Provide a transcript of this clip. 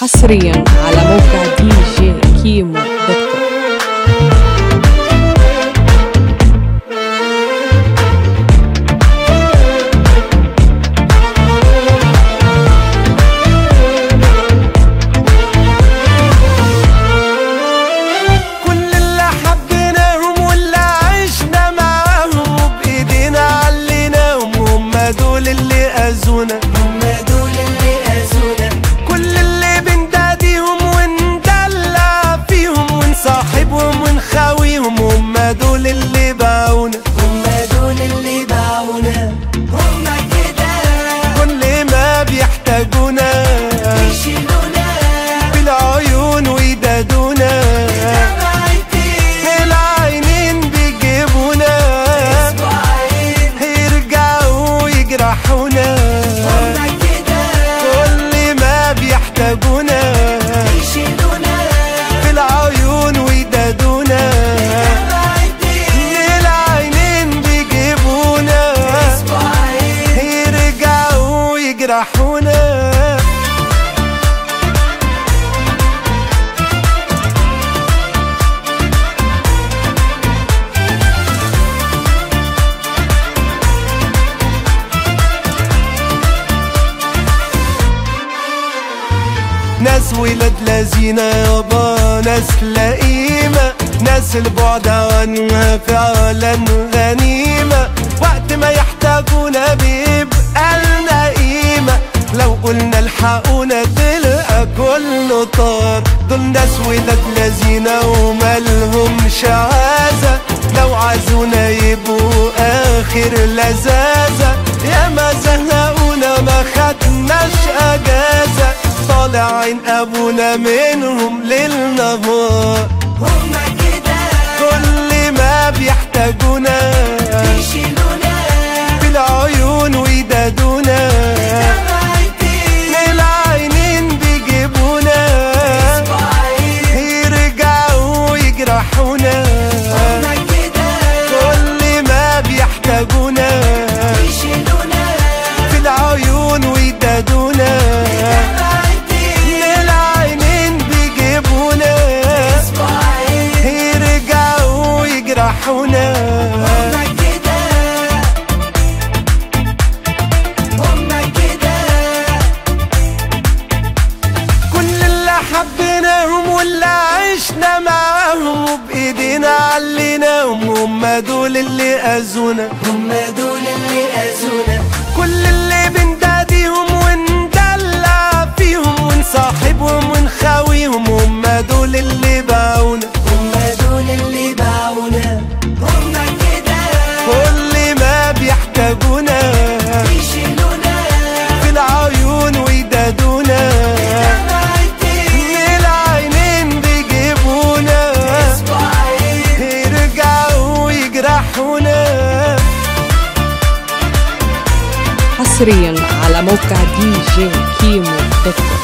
حصريا على موقع دي جي كيمو. يجرحونا. ناس ولاد لذينة يابا ناس لئيمة ناس البعد عنها فعلا غنيمة. وقت ما يحتاجونا بيبقى تلقى كله طار دول ناس ولاد لذينة ومالهمش عازة لو عزونا يبقوا آخر لذاذة. يا ما زهقونا ما خدناش أجازة. طالع عين أبونا منهم ليل نهار هما كده. كل ما بيحتاجونا يرجعوا يجرحونا كل اللي حبيناهم واللي عشنا معاهم وبإيدينا عليناهم هم دول اللي أذونا. هم دول حصريا على موقع دي جي كيمو دوت